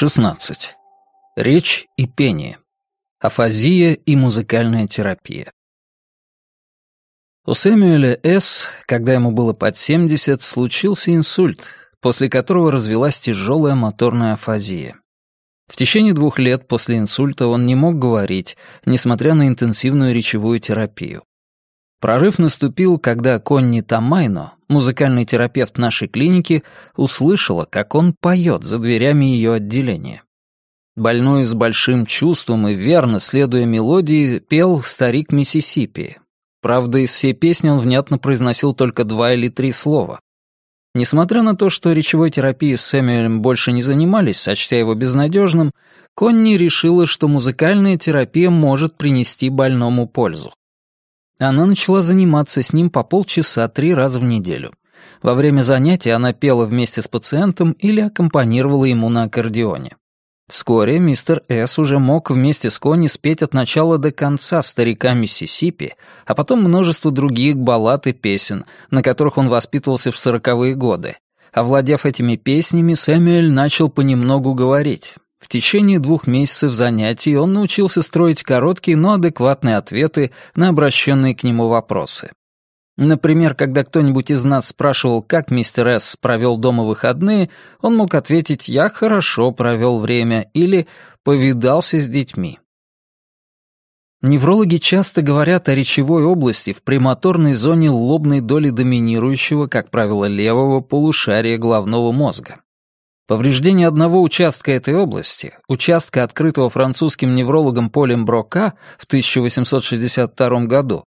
16. Речь и пение. Афазия и музыкальная терапия. У Сэмюэля С., когда ему было под 70, случился инсульт, после которого развелась тяжелая моторная афазия. В течение двух лет после инсульта он не мог говорить, несмотря на интенсивную речевую терапию. Прорыв наступил, когда Конни Тамайно, музыкальный терапевт нашей клиники, услышала, как он поет за дверями ее отделения. Больной с большим чувством и верно следуя мелодии пел «Старик Миссисипи». Правда, из всей песни он внятно произносил только два или три слова. Несмотря на то, что речевой терапией с Сэмюэлем больше не занимались, сочтя его безнадежным, Конни решила, что музыкальная терапия может принести больному пользу. Она начала заниматься с ним по полчаса три раза в неделю. Во время занятий она пела вместе с пациентом или аккомпанировала ему на аккордеоне. Вскоре мистер С. уже мог вместе с Кони спеть от начала до конца «Старика Миссисипи», а потом множество других баллад и песен, на которых он воспитывался в сороковые годы. Овладев этими песнями, Сэмюэль начал понемногу говорить. В течение двух месяцев занятий он научился строить короткие, но адекватные ответы на обращенные к нему вопросы. Например, когда кто-нибудь из нас спрашивал, как мистер С. провел дома выходные, он мог ответить «я хорошо провел время» или «повидался с детьми». Неврологи часто говорят о речевой области в премоторной зоне лобной доли доминирующего, как правило, левого полушария головного мозга. Повреждение одного участка этой области, участка, открытого французским неврологом Полем Брока в 1862 году,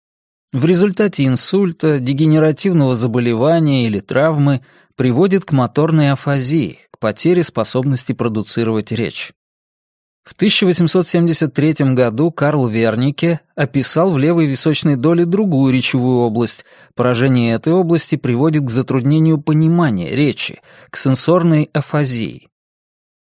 в результате инсульта, дегенеративного заболевания или травмы приводит к моторной афазии, к потере способности продуцировать речь. В 1873 году Карл Вернике описал в левой височной доле другую речевую область. Поражение этой области приводит к затруднению понимания речи, к сенсорной афазии.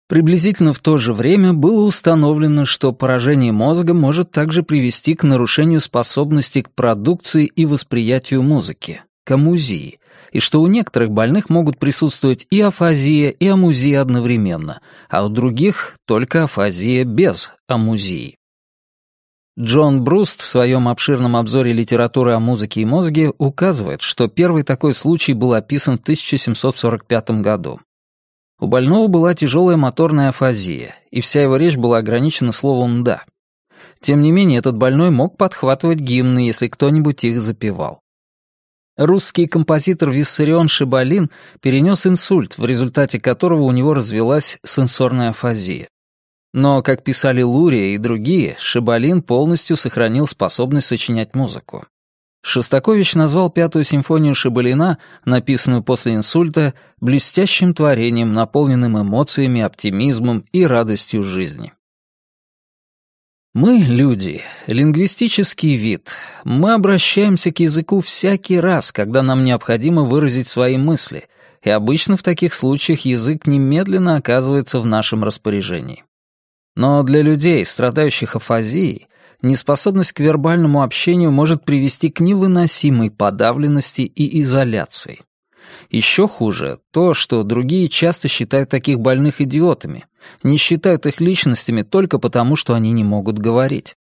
Приблизительно в то же время было установлено, что поражение мозга может также привести к нарушению способности к продукции и восприятию музыки амузии, и что у некоторых больных могут присутствовать и афазия, и амузия одновременно, а у других только афазия без амузии. Джон Бруст в своем обширном обзоре литературы о музыке и мозге указывает, что первый такой случай был описан в 1745 году. У больного была тяжелая моторная афазия, и вся его речь была ограничена словом «да». Тем не менее, этот больной мог подхватывать гимны, если кто-нибудь их запевал. Русский композитор Виссарион Шибалин перенес инсульт, в результате которого у него развелась сенсорная афазия. Но, как писали Лурия и другие, Шибалин полностью сохранил способность сочинять музыку. Шостакович назвал пятую симфонию Шибалина, написанную после инсульта, блестящим творением, наполненным эмоциями, оптимизмом и радостью жизни. Мы — люди, лингвистический вид. Мы обращаемся к языку всякий раз, когда нам необходимо выразить свои мысли, и обычно в таких случаях язык немедленно оказывается в нашем распоряжении. Но для людей, страдающих афазией, неспособность к вербальному общению может привести к невыносимой подавленности и изоляции. Еще хуже то, что другие часто считают таких больных идиотами, не считают их личностями только потому, что они не могут говорить.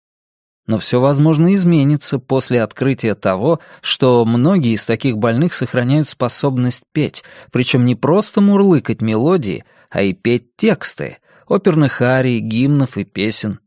Но все, возможно, изменится после открытия того, что многие из таких больных сохраняют способность петь, причем не просто мурлыкать мелодии, а и петь тексты, оперных арий, гимнов и песен.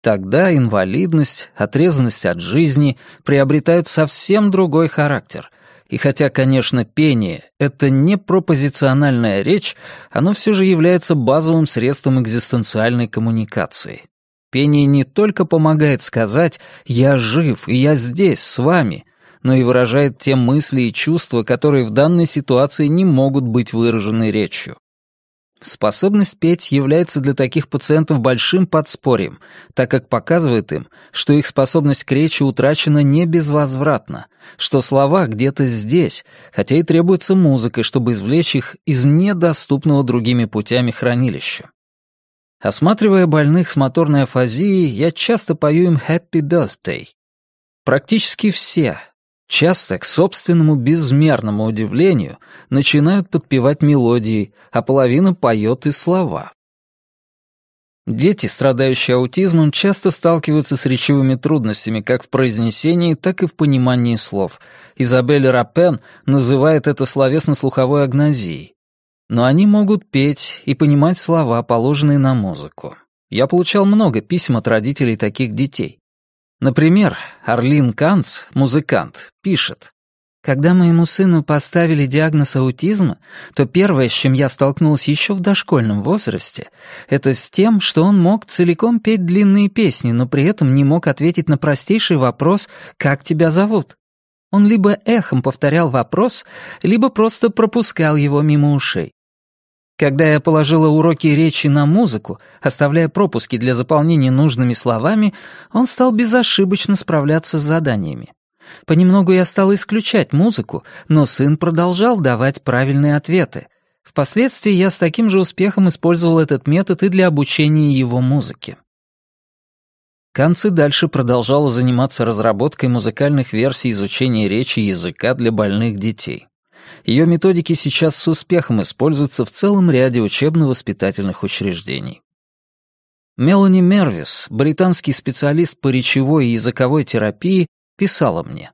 Тогда инвалидность, отрезанность от жизни приобретают совсем другой характер — и хотя, конечно, пение — это не пропозициональная речь, оно все же является базовым средством экзистенциальной коммуникации. Пение не только помогает сказать «я жив» и «я здесь, с вами», но и выражает те мысли и чувства, которые в данной ситуации не могут быть выражены речью. Способность петь является для таких пациентов большим подспорьем, так как показывает им, что их способность к речи утрачена не безвозвратно, что слова где-то здесь, хотя и требуется музыка, чтобы извлечь их из недоступного другими путями хранилища. Осматривая больных с моторной афазией, я часто пою им «Happy Birthday». Практически все, Часто, к собственному безмерному удивлению, начинают подпевать мелодии, а половина поет и слова. Дети, страдающие аутизмом, часто сталкиваются с речевыми трудностями как в произнесении, так и в понимании слов. Изабель Рапен называет это словесно-слуховой агнозией. Но они могут петь и понимать слова, положенные на музыку. Я получал много писем от родителей таких детей. Например, Орлин Канц, музыкант, пишет. «Когда моему сыну поставили диагноз аутизма, то первое, с чем я столкнулась еще в дошкольном возрасте, это с тем, что он мог целиком петь длинные песни, но при этом не мог ответить на простейший вопрос «Как тебя зовут?». Он либо эхом повторял вопрос, либо просто пропускал его мимо ушей. Когда я положила уроки речи на музыку, оставляя пропуски для заполнения нужными словами, он стал безошибочно справляться с заданиями. Понемногу я стала исключать музыку, но сын продолжал давать правильные ответы. Впоследствии я с таким же успехом использовал этот метод и для обучения его музыке. Канцы дальше продолжала заниматься разработкой музыкальных версий изучения речи и языка для больных детей ее методики сейчас с успехом используются в целом ряде учебно-воспитательных учреждений. Мелани Мервис, британский специалист по речевой и языковой терапии, писала мне.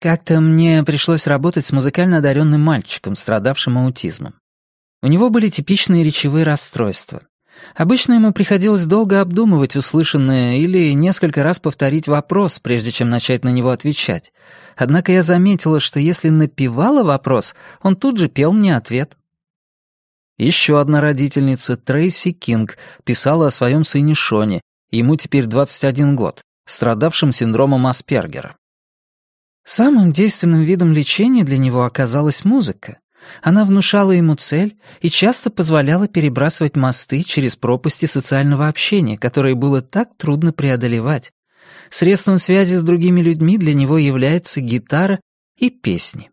«Как-то мне пришлось работать с музыкально одаренным мальчиком, страдавшим аутизмом. У него были типичные речевые расстройства. Обычно ему приходилось долго обдумывать услышанное или несколько раз повторить вопрос, прежде чем начать на него отвечать. Однако я заметила, что если напевала вопрос, он тут же пел мне ответ. Еще одна родительница, Трейси Кинг, писала о своем сыне Шоне, ему теперь 21 год, страдавшим синдромом Аспергера. Самым действенным видом лечения для него оказалась музыка. Она внушала ему цель и часто позволяла перебрасывать мосты через пропасти социального общения, которые было так трудно преодолевать. Средством связи с другими людьми для него является гитара и песни.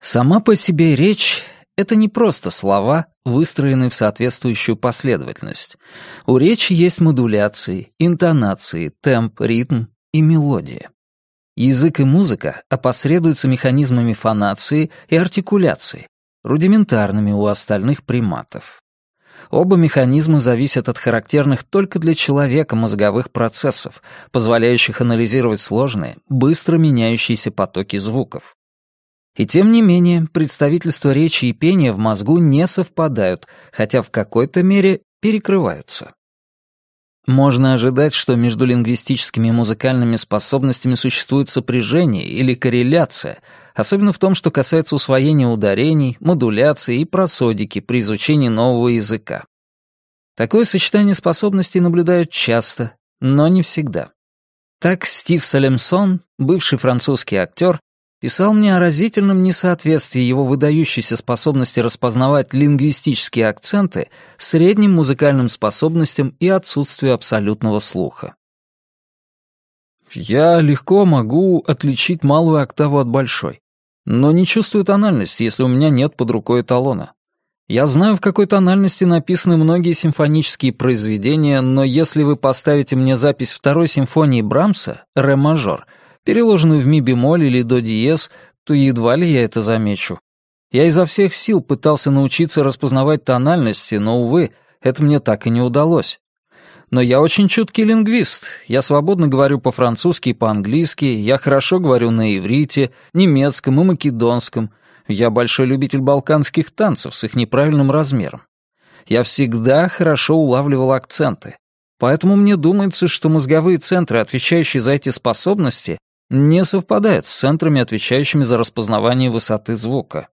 Сама по себе речь — это не просто слова, выстроенные в соответствующую последовательность. У речи есть модуляции, интонации, темп, ритм и мелодия. Язык и музыка опосредуются механизмами фонации и артикуляции, рудиментарными у остальных приматов. Оба механизма зависят от характерных только для человека мозговых процессов, позволяющих анализировать сложные, быстро меняющиеся потоки звуков. И тем не менее, представительства речи и пения в мозгу не совпадают, хотя в какой-то мере перекрываются. Можно ожидать, что между лингвистическими и музыкальными способностями существует сопряжение или корреляция, особенно в том, что касается усвоения ударений, модуляции и просодики при изучении нового языка. Такое сочетание способностей наблюдают часто, но не всегда. Так Стив Салемсон, бывший французский актер, писал мне о разительном несоответствии его выдающейся способности распознавать лингвистические акценты средним музыкальным способностям и отсутствию абсолютного слуха. Я легко могу отличить малую октаву от большой, но не чувствую тональности, если у меня нет под рукой эталона. Я знаю, в какой тональности написаны многие симфонические произведения, но если вы поставите мне запись второй симфонии Брамса, ре мажор, Переложенную в ми-бемоль или до-диез, то едва ли я это замечу. Я изо всех сил пытался научиться распознавать тональности, но, увы, это мне так и не удалось. Но я очень чуткий лингвист. Я свободно говорю по-французски и по-английски, я хорошо говорю на иврите, немецком и македонском. Я большой любитель балканских танцев с их неправильным размером. Я всегда хорошо улавливал акценты. Поэтому мне думается, что мозговые центры, отвечающие за эти способности, не совпадает с центрами, отвечающими за распознавание высоты звука.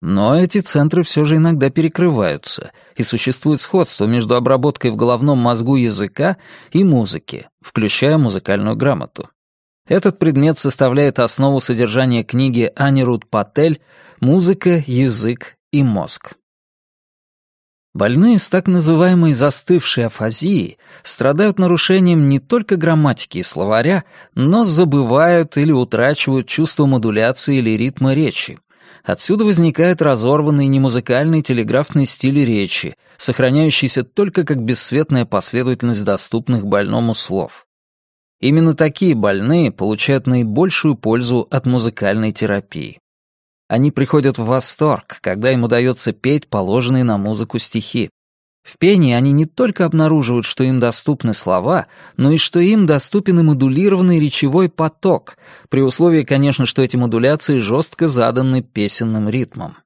Но эти центры все же иногда перекрываются, и существует сходство между обработкой в головном мозгу языка и музыки, включая музыкальную грамоту. Этот предмет составляет основу содержания книги Ани Руд Патель «Музыка, язык и мозг». Больные с так называемой застывшей афазией страдают нарушением не только грамматики и словаря, но забывают или утрачивают чувство модуляции или ритма речи. Отсюда возникает разорванный немузыкальный телеграфный стиль речи, сохраняющийся только как бесцветная последовательность доступных больному слов. Именно такие больные получают наибольшую пользу от музыкальной терапии. Они приходят в восторг, когда им удается петь положенные на музыку стихи. В пении они не только обнаруживают, что им доступны слова, но и что им доступен и модулированный речевой поток, при условии, конечно, что эти модуляции жестко заданы песенным ритмом.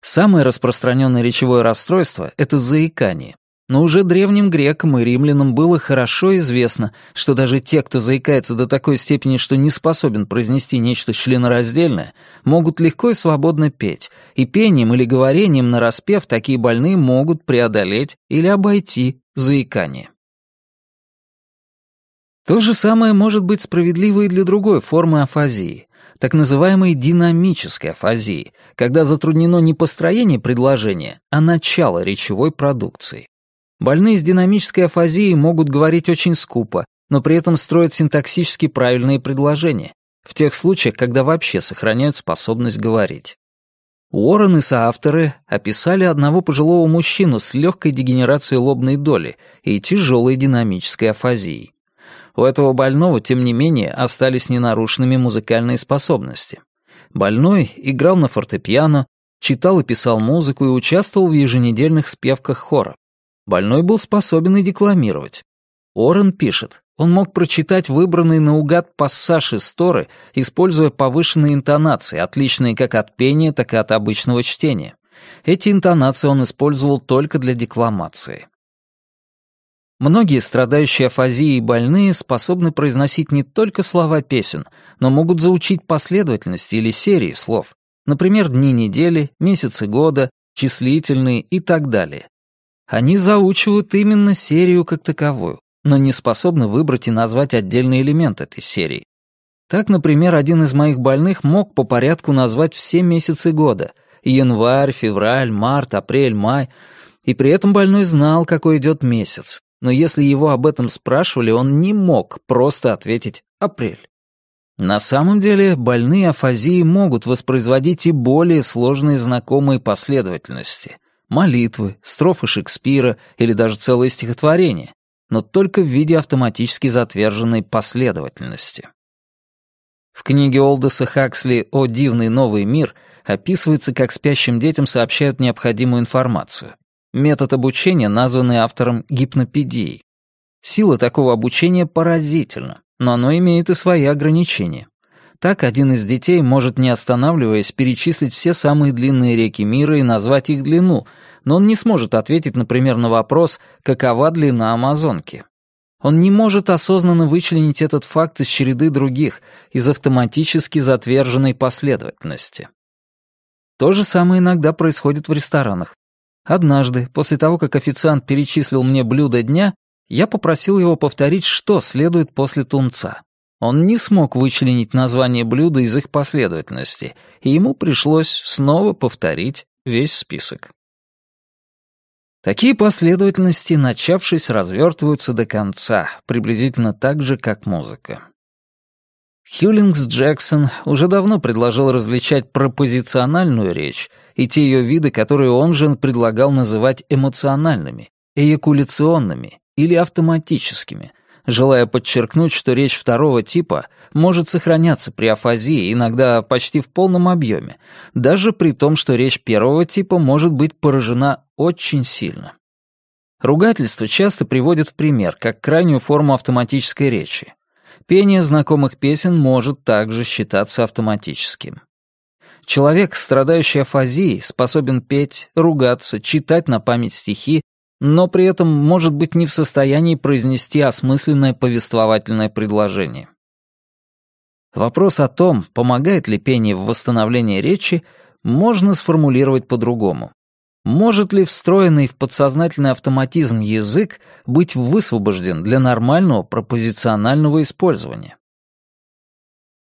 Самое распространенное речевое расстройство — это заикание. Но уже древним грекам и римлянам было хорошо известно, что даже те, кто заикается до такой степени, что не способен произнести нечто членораздельное, могут легко и свободно петь, и пением или говорением нараспев такие больные могут преодолеть или обойти заикание. То же самое может быть справедливо и для другой формы афазии, так называемой динамической афазии, когда затруднено не построение предложения, а начало речевой продукции. Больные с динамической афазией могут говорить очень скупо, но при этом строят синтаксически правильные предложения, в тех случаях, когда вообще сохраняют способность говорить. Уоррен и соавторы описали одного пожилого мужчину с легкой дегенерацией лобной доли и тяжелой динамической афазией. У этого больного, тем не менее, остались ненарушенными музыкальные способности. Больной играл на фортепиано, читал и писал музыку и участвовал в еженедельных спевках хора. Больной был способен и декламировать. Орен пишет, он мог прочитать выбранный наугад пассаж из Торы, используя повышенные интонации, отличные как от пения, так и от обычного чтения. Эти интонации он использовал только для декламации. Многие страдающие афазией больные способны произносить не только слова песен, но могут заучить последовательности или серии слов, например, дни недели, месяцы года, числительные и так далее, они заучивают именно серию как таковую, но не способны выбрать и назвать отдельный элемент этой серии. Так, например, один из моих больных мог по порядку назвать все месяцы года — январь, февраль, март, апрель, май — и при этом больной знал, какой идет месяц. Но если его об этом спрашивали, он не мог просто ответить «апрель». На самом деле, больные афазии могут воспроизводить и более сложные знакомые последовательности — молитвы, строфы Шекспира или даже целое стихотворение, но только в виде автоматически затверженной последовательности. В книге Олдеса Хаксли «О дивный новый мир» описывается, как спящим детям сообщают необходимую информацию. Метод обучения, названный автором гипнопедией. Сила такого обучения поразительна, но оно имеет и свои ограничения. Так один из детей может, не останавливаясь, перечислить все самые длинные реки мира и назвать их длину, но он не сможет ответить, например, на вопрос «какова длина Амазонки?». Он не может осознанно вычленить этот факт из череды других, из автоматически затверженной последовательности. То же самое иногда происходит в ресторанах. Однажды, после того, как официант перечислил мне блюдо дня, я попросил его повторить, что следует после тунца. Он не смог вычленить название блюда из их последовательности, и ему пришлось снова повторить весь список. Такие последовательности, начавшись, развертываются до конца, приблизительно так же, как музыка. Хьюлингс Джексон уже давно предложил различать пропозициональную речь и те ее виды, которые он же предлагал называть эмоциональными, эякуляционными или автоматическими, желая подчеркнуть, что речь второго типа может сохраняться при афазии, иногда почти в полном объеме, даже при том, что речь первого типа может быть поражена очень сильно. Ругательство часто приводит в пример, как крайнюю форму автоматической речи. Пение знакомых песен может также считаться автоматическим. Человек, страдающий афазией, способен петь, ругаться, читать на память стихи но при этом может быть не в состоянии произнести осмысленное повествовательное предложение. Вопрос о том, помогает ли пение в восстановлении речи, можно сформулировать по-другому. Может ли встроенный в подсознательный автоматизм язык быть высвобожден для нормального пропозиционального использования?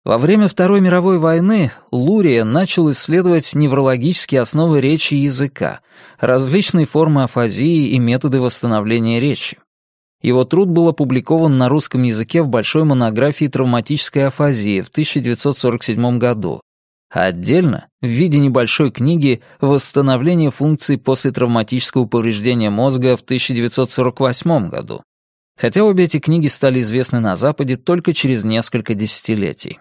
Во время Второй мировой войны Лурия начал исследовать неврологические основы речи и языка, различные формы афазии и методы восстановления речи. Его труд был опубликован на русском языке в большой монографии «Травматическая афазия» в 1947 году, а отдельно в виде небольшой книги «Восстановление функций после травматического повреждения мозга» в 1948 году. Хотя обе эти книги стали известны на Западе только через несколько десятилетий.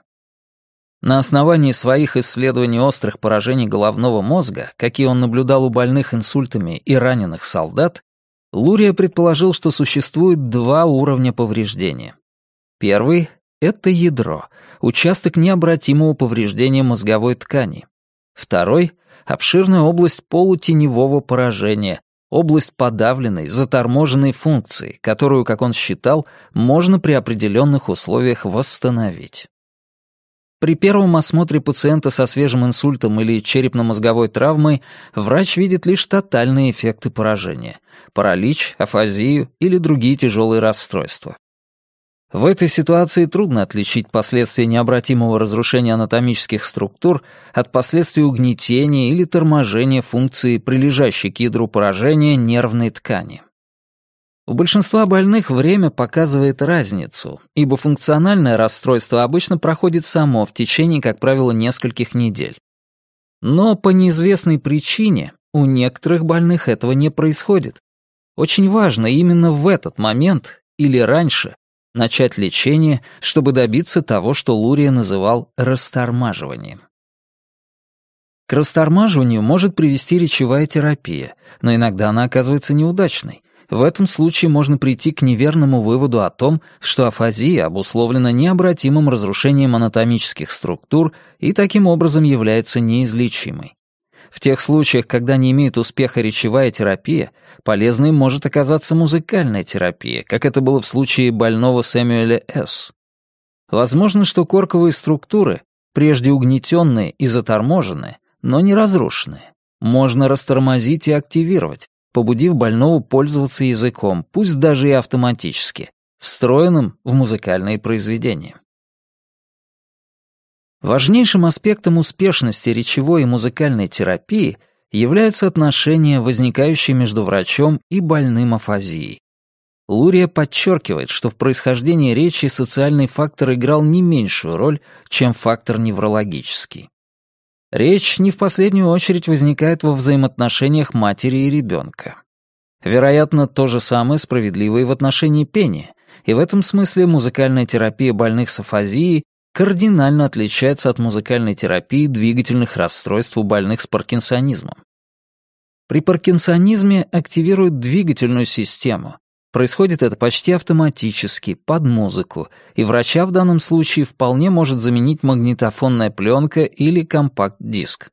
На основании своих исследований острых поражений головного мозга, какие он наблюдал у больных инсультами и раненых солдат, Лурия предположил, что существует два уровня повреждения. Первый — это ядро, участок необратимого повреждения мозговой ткани. Второй — обширная область полутеневого поражения, область подавленной, заторможенной функции, которую, как он считал, можно при определенных условиях восстановить. При первом осмотре пациента со свежим инсультом или черепно-мозговой травмой врач видит лишь тотальные эффекты поражения – паралич, афазию или другие тяжелые расстройства. В этой ситуации трудно отличить последствия необратимого разрушения анатомических структур от последствий угнетения или торможения функции прилежащей к ядру поражения нервной ткани. У большинства больных время показывает разницу, ибо функциональное расстройство обычно проходит само в течение, как правило, нескольких недель. Но по неизвестной причине у некоторых больных этого не происходит. Очень важно именно в этот момент или раньше начать лечение, чтобы добиться того, что Лурия называл растормаживанием. К растормаживанию может привести речевая терапия, но иногда она оказывается неудачной, в этом случае можно прийти к неверному выводу о том, что афазия обусловлена необратимым разрушением анатомических структур и таким образом является неизлечимой. В тех случаях, когда не имеет успеха речевая терапия, полезной может оказаться музыкальная терапия, как это было в случае больного Сэмюэля С. Возможно, что корковые структуры, прежде угнетенные и заторможенные, но не разрушенные, можно растормозить и активировать, побудив больного пользоваться языком, пусть даже и автоматически, встроенным в музыкальные произведения. Важнейшим аспектом успешности речевой и музыкальной терапии являются отношения, возникающие между врачом и больным афазией. Лурия подчеркивает, что в происхождении речи социальный фактор играл не меньшую роль, чем фактор неврологический. Речь не в последнюю очередь возникает во взаимоотношениях матери и ребенка. Вероятно, то же самое справедливо и в отношении пения, и в этом смысле музыкальная терапия больных с афазией кардинально отличается от музыкальной терапии двигательных расстройств у больных с паркинсонизмом. При паркинсонизме активируют двигательную систему, Происходит это почти автоматически, под музыку, и врача в данном случае вполне может заменить магнитофонная пленка или компакт-диск.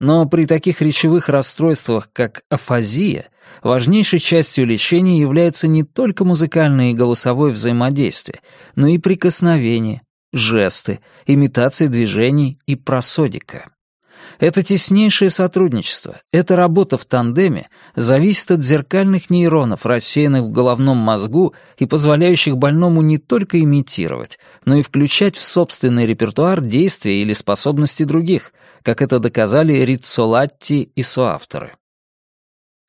Но при таких речевых расстройствах, как афазия, важнейшей частью лечения является не только музыкальное и голосовое взаимодействие, но и прикосновение, жесты, имитация движений и просодика. Это теснейшее сотрудничество, эта работа в тандеме зависит от зеркальных нейронов, рассеянных в головном мозгу и позволяющих больному не только имитировать, но и включать в собственный репертуар действия или способности других, как это доказали Риццолатти и соавторы.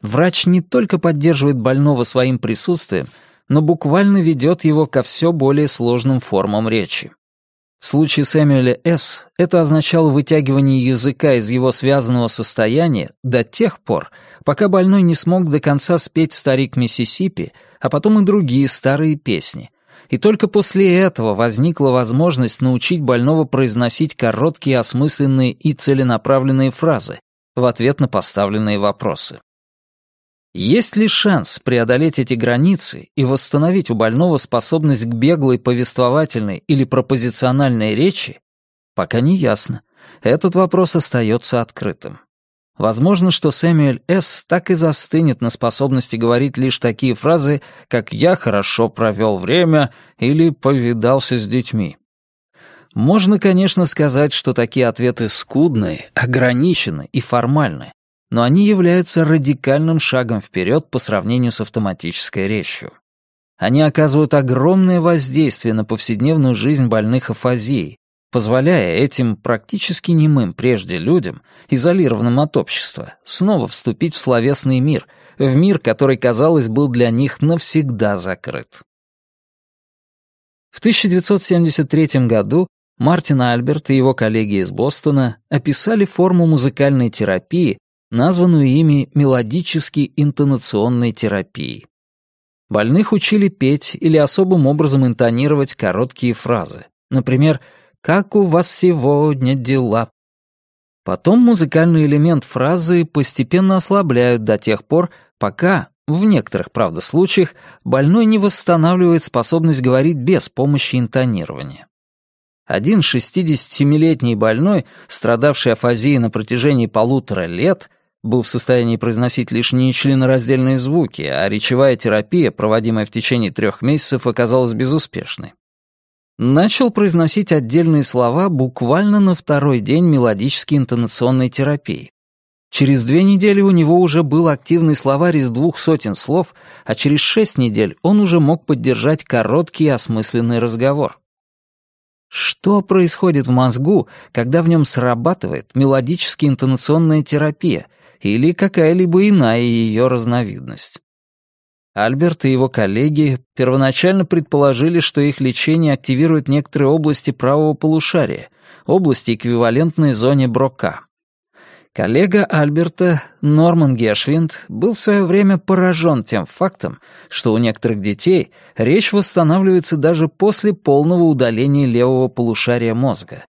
Врач не только поддерживает больного своим присутствием, но буквально ведет его ко все более сложным формам речи. В случае Сэмюэля С. это означало вытягивание языка из его связанного состояния до тех пор, пока больной не смог до конца спеть «Старик Миссисипи», а потом и другие старые песни. И только после этого возникла возможность научить больного произносить короткие, осмысленные и целенаправленные фразы в ответ на поставленные вопросы. Есть ли шанс преодолеть эти границы и восстановить у больного способность к беглой повествовательной или пропозициональной речи? Пока не ясно. Этот вопрос остается открытым. Возможно, что Сэмюэль С. так и застынет на способности говорить лишь такие фразы, как «я хорошо провел время» или «повидался с детьми». Можно, конечно, сказать, что такие ответы скудные, ограничены и формальны, но они являются радикальным шагом вперед по сравнению с автоматической речью. Они оказывают огромное воздействие на повседневную жизнь больных афазией, позволяя этим практически немым прежде людям, изолированным от общества, снова вступить в словесный мир, в мир, который, казалось, был для них навсегда закрыт. В 1973 году Мартин Альберт и его коллеги из Бостона описали форму музыкальной терапии, названную ими мелодически интонационной терапией. Больных учили петь или особым образом интонировать короткие фразы. Например, «Как у вас сегодня дела?» Потом музыкальный элемент фразы постепенно ослабляют до тех пор, пока, в некоторых, правда, случаях, больной не восстанавливает способность говорить без помощи интонирования. Один 67-летний больной, страдавший афазией на протяжении полутора лет — был в состоянии произносить лишь нечленораздельные звуки, а речевая терапия, проводимая в течение трех месяцев, оказалась безуспешной. Начал произносить отдельные слова буквально на второй день мелодической интонационной терапии. Через две недели у него уже был активный словарь из двух сотен слов, а через шесть недель он уже мог поддержать короткий осмысленный разговор. Что происходит в мозгу, когда в нем срабатывает мелодическая интонационная терапия — или какая-либо иная ее разновидность. Альберт и его коллеги первоначально предположили, что их лечение активирует некоторые области правого полушария, области, эквивалентной зоне Брока. Коллега Альберта, Норман Гешвинд, был в свое время поражен тем фактом, что у некоторых детей речь восстанавливается даже после полного удаления левого полушария мозга.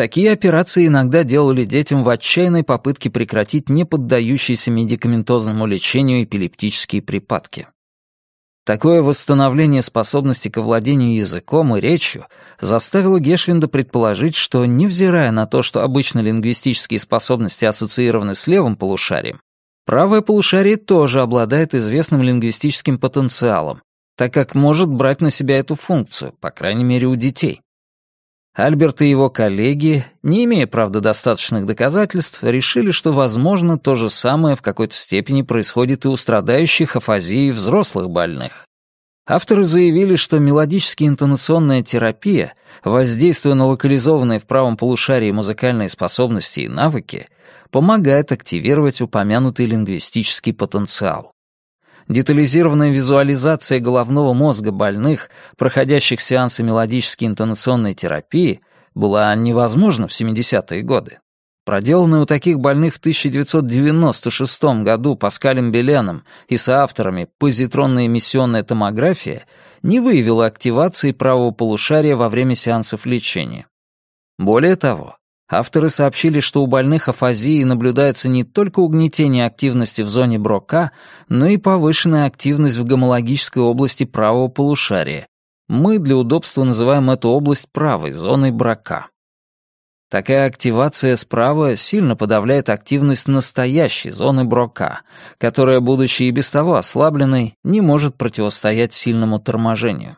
Такие операции иногда делали детям в отчаянной попытке прекратить неподдающиеся медикаментозному лечению эпилептические припадки. Такое восстановление способности к овладению языком и речью заставило Гешвинда предположить, что, невзирая на то, что обычно лингвистические способности ассоциированы с левым полушарием, правое полушарие тоже обладает известным лингвистическим потенциалом, так как может брать на себя эту функцию, по крайней мере у детей. Альберт и его коллеги, не имея, правда, достаточных доказательств, решили, что, возможно, то же самое в какой-то степени происходит и у страдающих афазией взрослых больных. Авторы заявили, что мелодически интонационная терапия, воздействуя на локализованные в правом полушарии музыкальные способности и навыки, помогает активировать упомянутый лингвистический потенциал детализированная визуализация головного мозга больных, проходящих сеансы мелодической интонационной терапии, была невозможна в 70-е годы. Проделанная у таких больных в 1996 году Паскалем Беленом и соавторами позитронная эмиссионная томография не выявила активации правого полушария во время сеансов лечения. Более того, Авторы сообщили, что у больных афазии наблюдается не только угнетение активности в зоне Брока, но и повышенная активность в гомологической области правого полушария. Мы для удобства называем эту область правой зоной Брока. Такая активация справа сильно подавляет активность настоящей зоны Брока, которая, будучи и без того ослабленной, не может противостоять сильному торможению.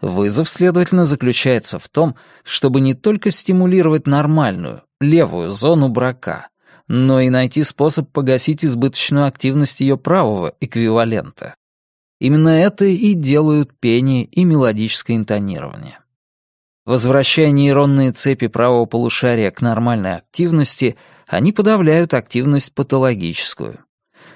Вызов, следовательно, заключается в том, чтобы не только стимулировать нормальную, левую зону брака, но и найти способ погасить избыточную активность ее правого эквивалента. Именно это и делают пение и мелодическое интонирование. Возвращая нейронные цепи правого полушария к нормальной активности, они подавляют активность патологическую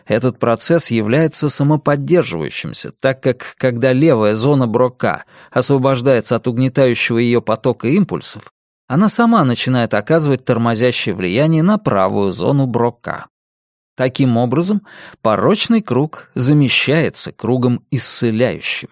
этот процесс является самоподдерживающимся, так как, когда левая зона брока освобождается от угнетающего ее потока импульсов, она сама начинает оказывать тормозящее влияние на правую зону брока. Таким образом, порочный круг замещается кругом исцеляющим.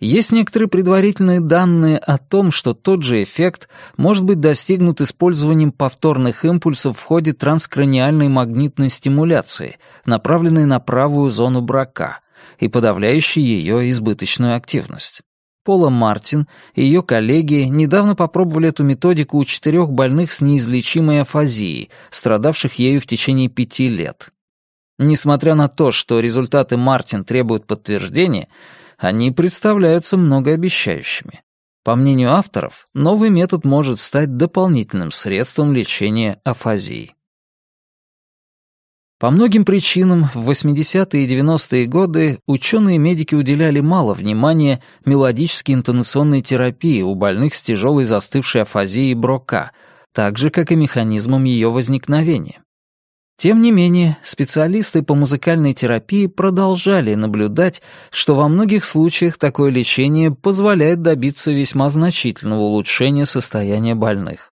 Есть некоторые предварительные данные о том, что тот же эффект может быть достигнут использованием повторных импульсов в ходе транскраниальной магнитной стимуляции, направленной на правую зону брака и подавляющей ее избыточную активность. Пола Мартин и ее коллеги недавно попробовали эту методику у четырех больных с неизлечимой афазией, страдавших ею в течение пяти лет. Несмотря на то, что результаты Мартин требуют подтверждения, они представляются многообещающими. По мнению авторов, новый метод может стать дополнительным средством лечения афазии. По многим причинам в 80-е и 90-е годы ученые и медики уделяли мало внимания мелодической интонационной терапии у больных с тяжелой застывшей афазией Брока, так же, как и механизмам ее возникновения. Тем не менее, специалисты по музыкальной терапии продолжали наблюдать, что во многих случаях такое лечение позволяет добиться весьма значительного улучшения состояния больных.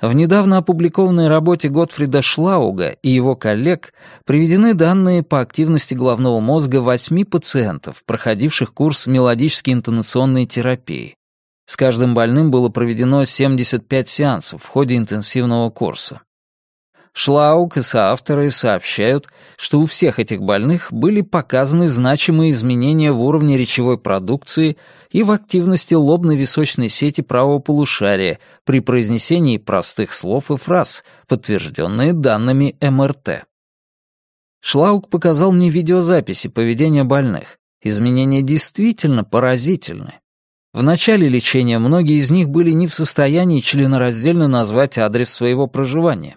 В недавно опубликованной работе Готфрида Шлауга и его коллег приведены данные по активности головного мозга восьми пациентов, проходивших курс мелодической интонационной терапии. С каждым больным было проведено 75 сеансов в ходе интенсивного курса. Шлаук и соавторы сообщают, что у всех этих больных были показаны значимые изменения в уровне речевой продукции и в активности лобно-височной сети правого полушария при произнесении простых слов и фраз, подтвержденные данными МРТ. Шлаук показал мне видеозаписи поведения больных. Изменения действительно поразительны. В начале лечения многие из них были не в состоянии членораздельно назвать адрес своего проживания.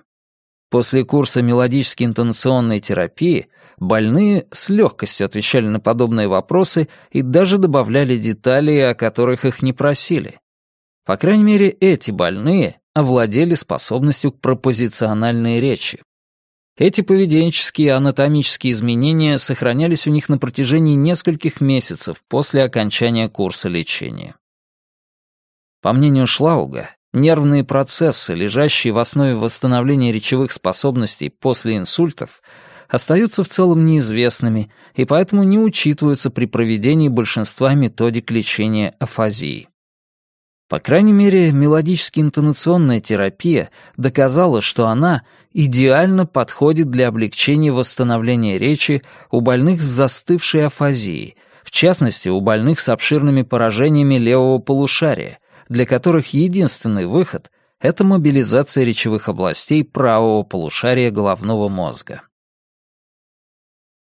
После курса мелодической интонационной терапии больные с легкостью отвечали на подобные вопросы и даже добавляли детали, о которых их не просили. По крайней мере, эти больные овладели способностью к пропозициональной речи. Эти поведенческие анатомические изменения сохранялись у них на протяжении нескольких месяцев после окончания курса лечения. По мнению Шлауга, Нервные процессы, лежащие в основе восстановления речевых способностей после инсультов, остаются в целом неизвестными и поэтому не учитываются при проведении большинства методик лечения афазии. По крайней мере, мелодически-интонационная терапия доказала, что она идеально подходит для облегчения восстановления речи у больных с застывшей афазией, в частности, у больных с обширными поражениями левого полушария, для которых единственный выход — это мобилизация речевых областей правого полушария головного мозга.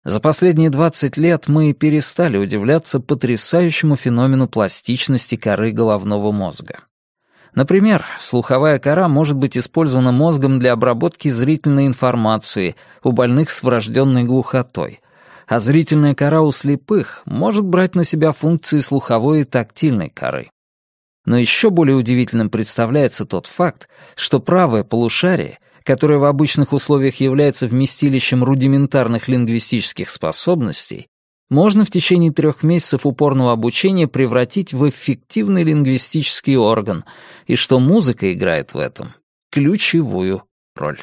За последние 20 лет мы перестали удивляться потрясающему феномену пластичности коры головного мозга. Например, слуховая кора может быть использована мозгом для обработки зрительной информации у больных с врожденной глухотой, а зрительная кора у слепых может брать на себя функции слуховой и тактильной коры. Но еще более удивительным представляется тот факт, что правое полушарие, которое в обычных условиях является вместилищем рудиментарных лингвистических способностей, можно в течение трех месяцев упорного обучения превратить в эффективный лингвистический орган, и что музыка играет в этом ключевую роль.